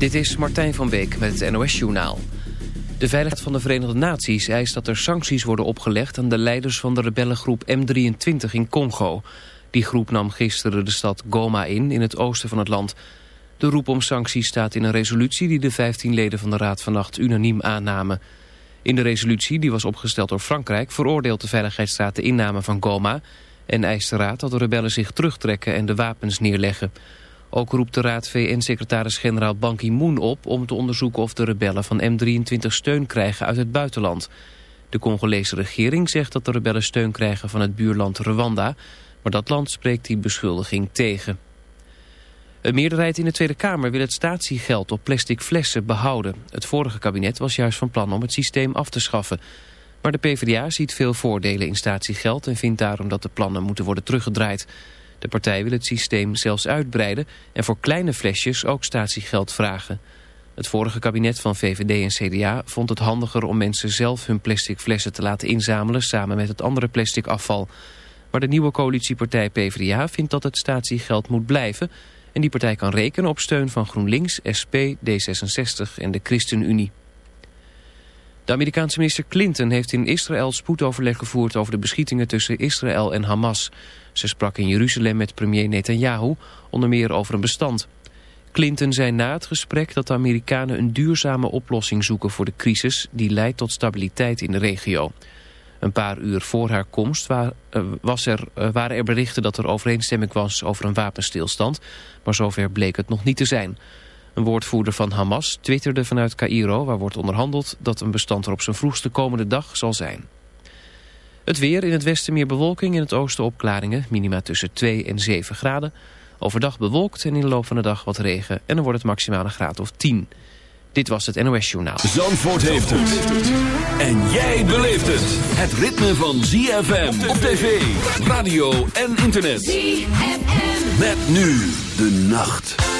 Dit is Martijn van Beek met het NOS-journaal. De Veiligheid van de Verenigde Naties eist dat er sancties worden opgelegd... aan de leiders van de rebellengroep M23 in Congo. Die groep nam gisteren de stad Goma in, in het oosten van het land. De roep om sancties staat in een resolutie... die de 15 leden van de Raad vannacht unaniem aannamen. In de resolutie, die was opgesteld door Frankrijk... veroordeelt de Veiligheidsraad de inname van Goma... en eist de Raad dat de rebellen zich terugtrekken en de wapens neerleggen... Ook roept de Raad VN-secretaris-generaal Ban Ki-moon op om te onderzoeken of de rebellen van M23 steun krijgen uit het buitenland. De Congolese regering zegt dat de rebellen steun krijgen van het buurland Rwanda, maar dat land spreekt die beschuldiging tegen. Een meerderheid in de Tweede Kamer wil het statiegeld op plastic flessen behouden. Het vorige kabinet was juist van plan om het systeem af te schaffen. Maar de PvdA ziet veel voordelen in statiegeld en vindt daarom dat de plannen moeten worden teruggedraaid. De partij wil het systeem zelfs uitbreiden en voor kleine flesjes ook statiegeld vragen. Het vorige kabinet van VVD en CDA vond het handiger om mensen zelf hun plastic flessen te laten inzamelen samen met het andere plastic afval. Maar de nieuwe coalitiepartij PvdA vindt dat het statiegeld moet blijven en die partij kan rekenen op steun van GroenLinks, SP, D66 en de ChristenUnie. De Amerikaanse minister Clinton heeft in Israël spoedoverleg gevoerd over de beschietingen tussen Israël en Hamas. Ze sprak in Jeruzalem met premier Netanyahu, onder meer over een bestand. Clinton zei na het gesprek dat de Amerikanen een duurzame oplossing zoeken voor de crisis die leidt tot stabiliteit in de regio. Een paar uur voor haar komst uh, was er, uh, waren er berichten dat er overeenstemming was over een wapenstilstand, maar zover bleek het nog niet te zijn. Een woordvoerder van Hamas twitterde vanuit Cairo, waar wordt onderhandeld, dat een bestand er op zijn vroegste komende dag zal zijn. Het weer in het westen meer bewolking, in het oosten opklaringen. Minima tussen 2 en 7 graden. Overdag bewolkt en in de loop van de dag wat regen. En dan wordt het maximaal een graad of 10. Dit was het NOS Journaal. Zandvoort heeft het. En jij beleeft het. Het ritme van ZFM op tv, radio en internet. ZFM. Met nu de nacht.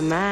Mamá.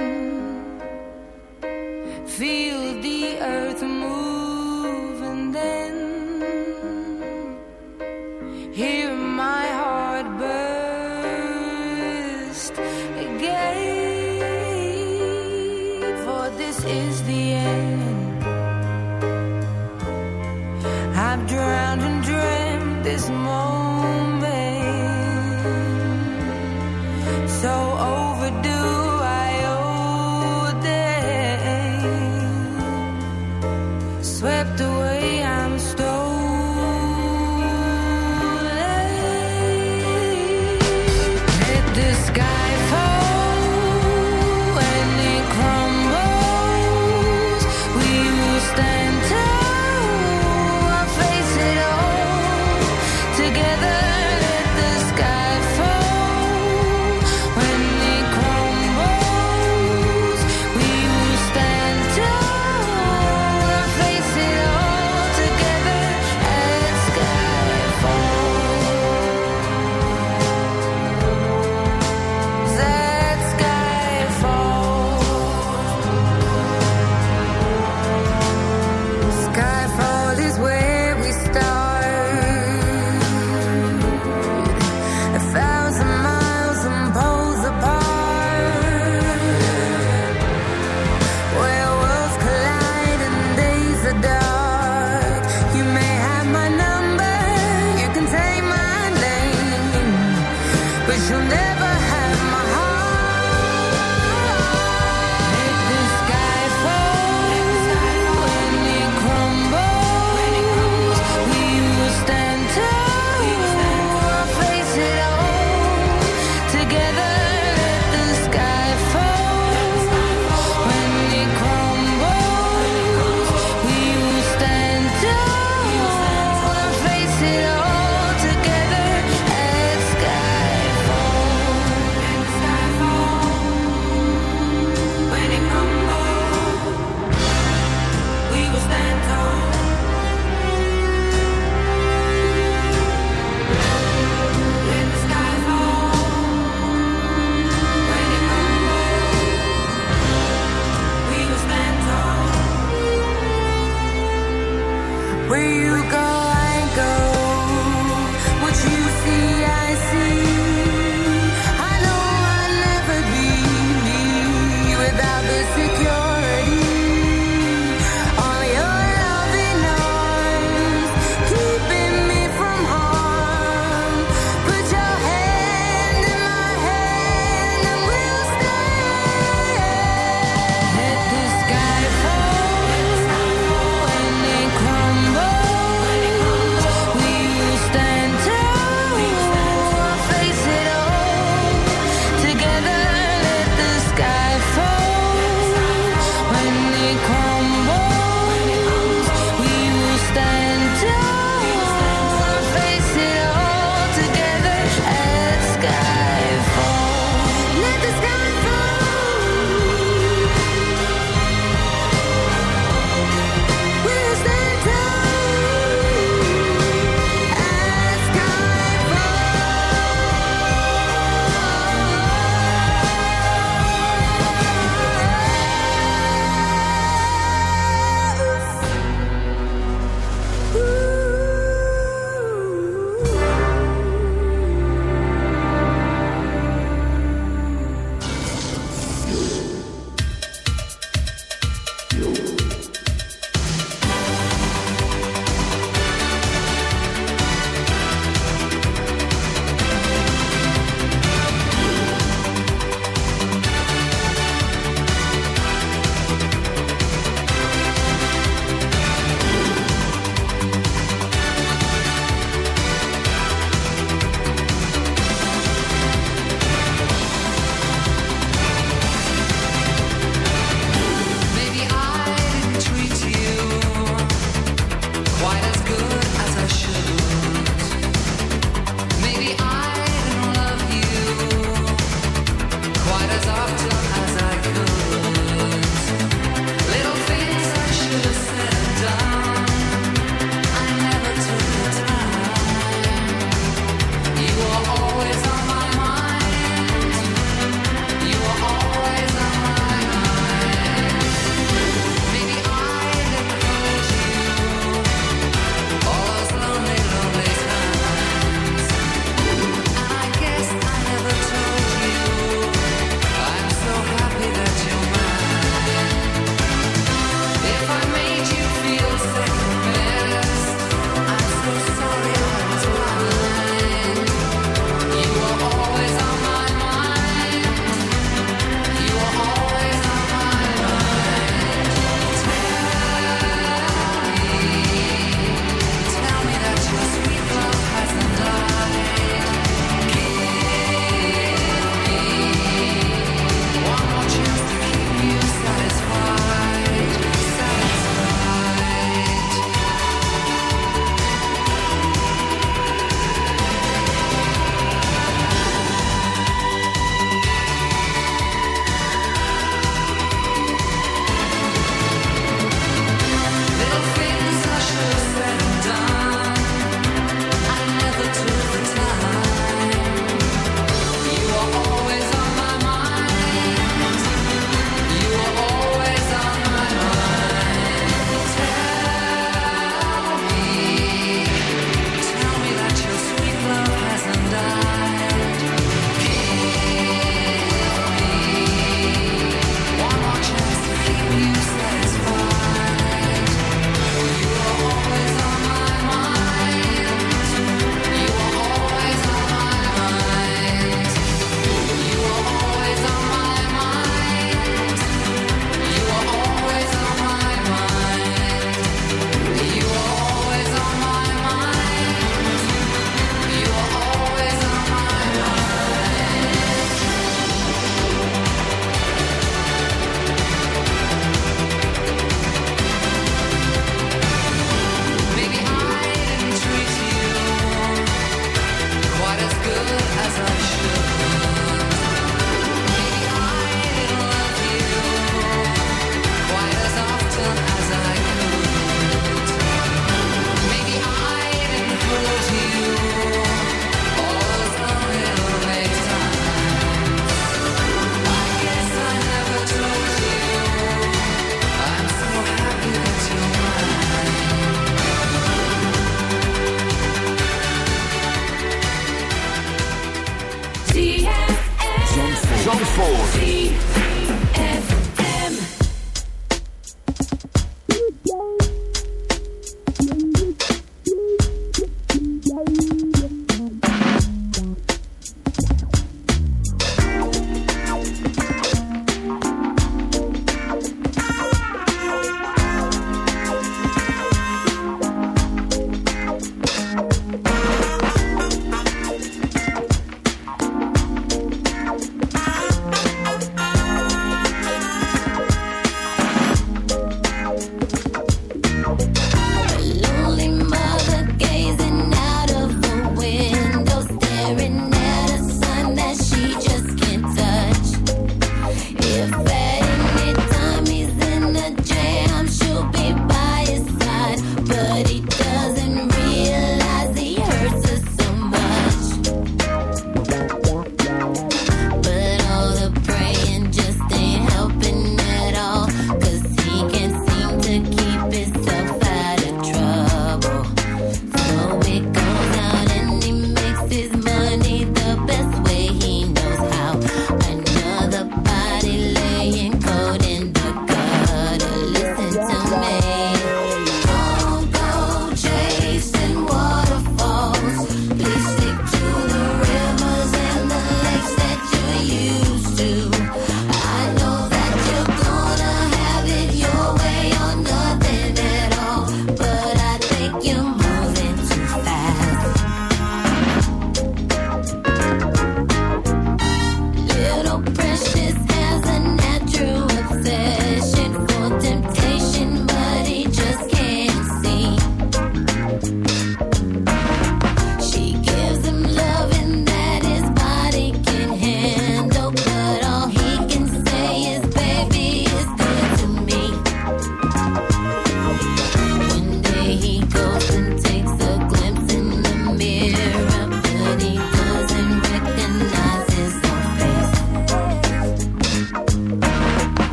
you'll never on as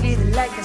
feeling like a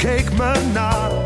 Kijk me naar.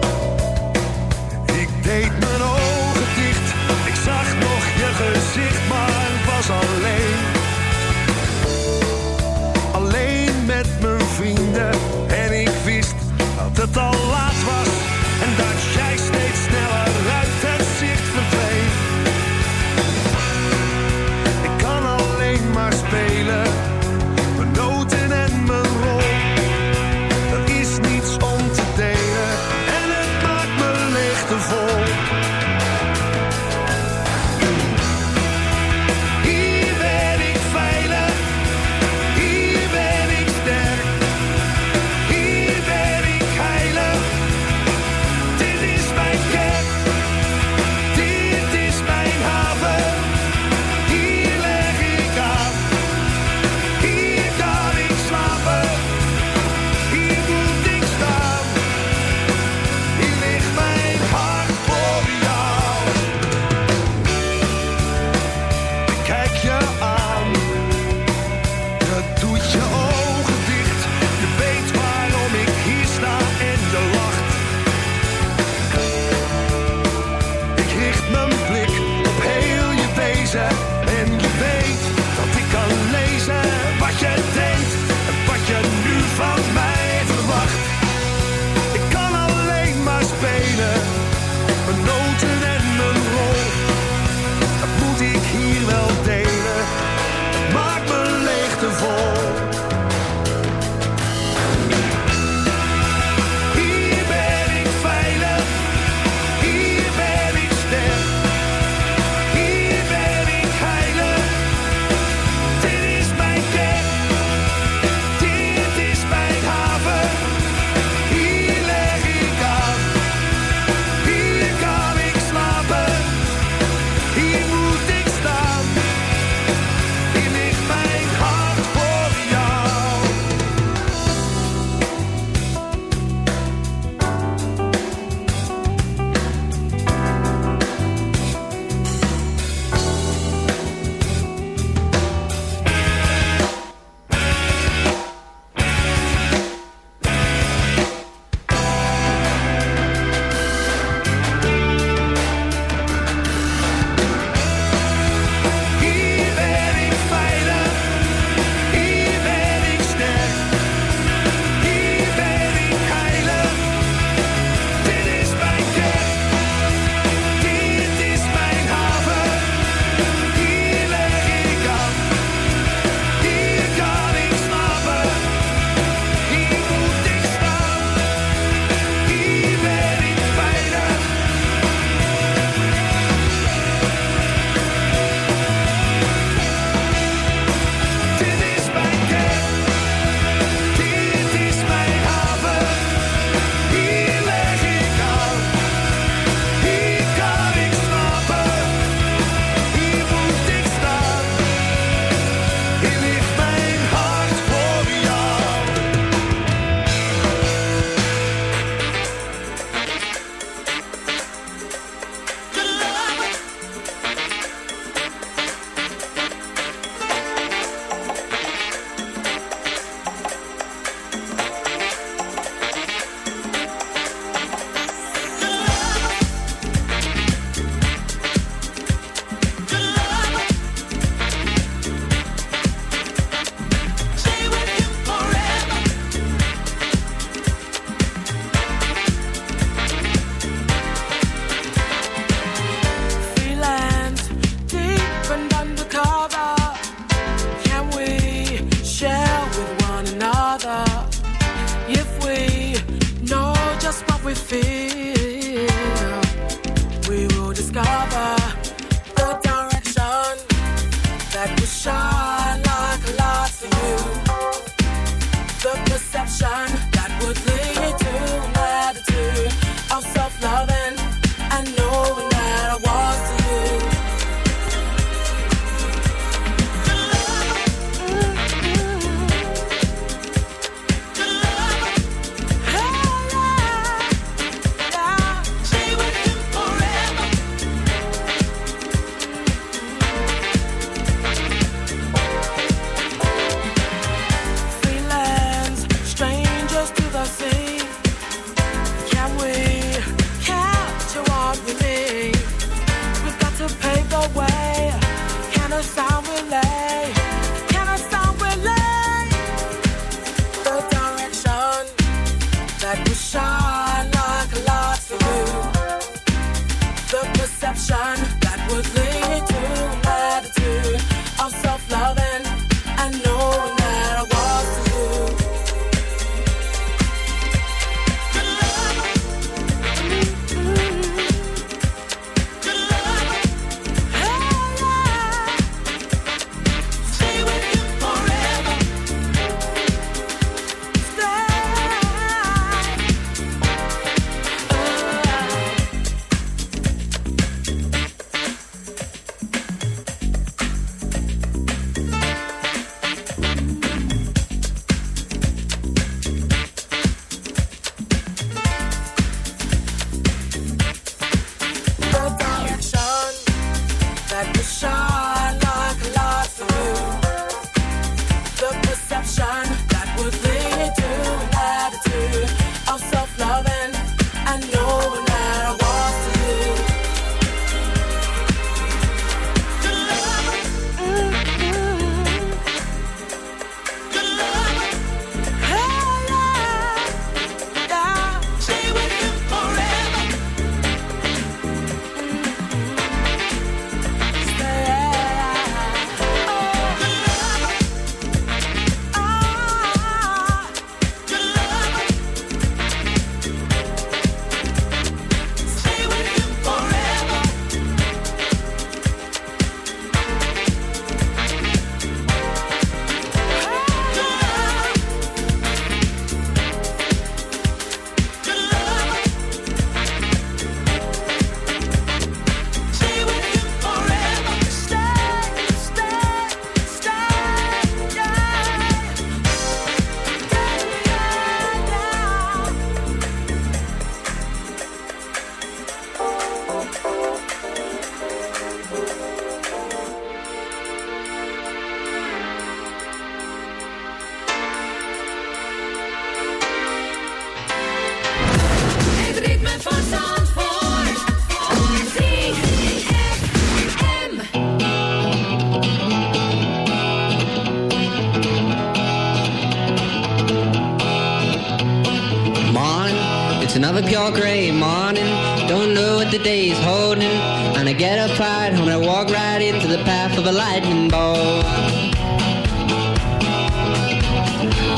Up right home when I walk right into the path of a lightning ball.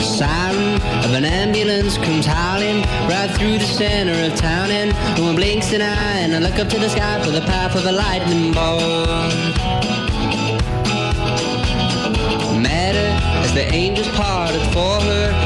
Sound of an ambulance comes howling right through the center of town. And one blinks an eye, and I look up to the sky for the path of a lightning bolt. Met her as the angels parted for her.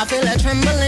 I feel a trembling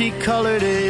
she colored it.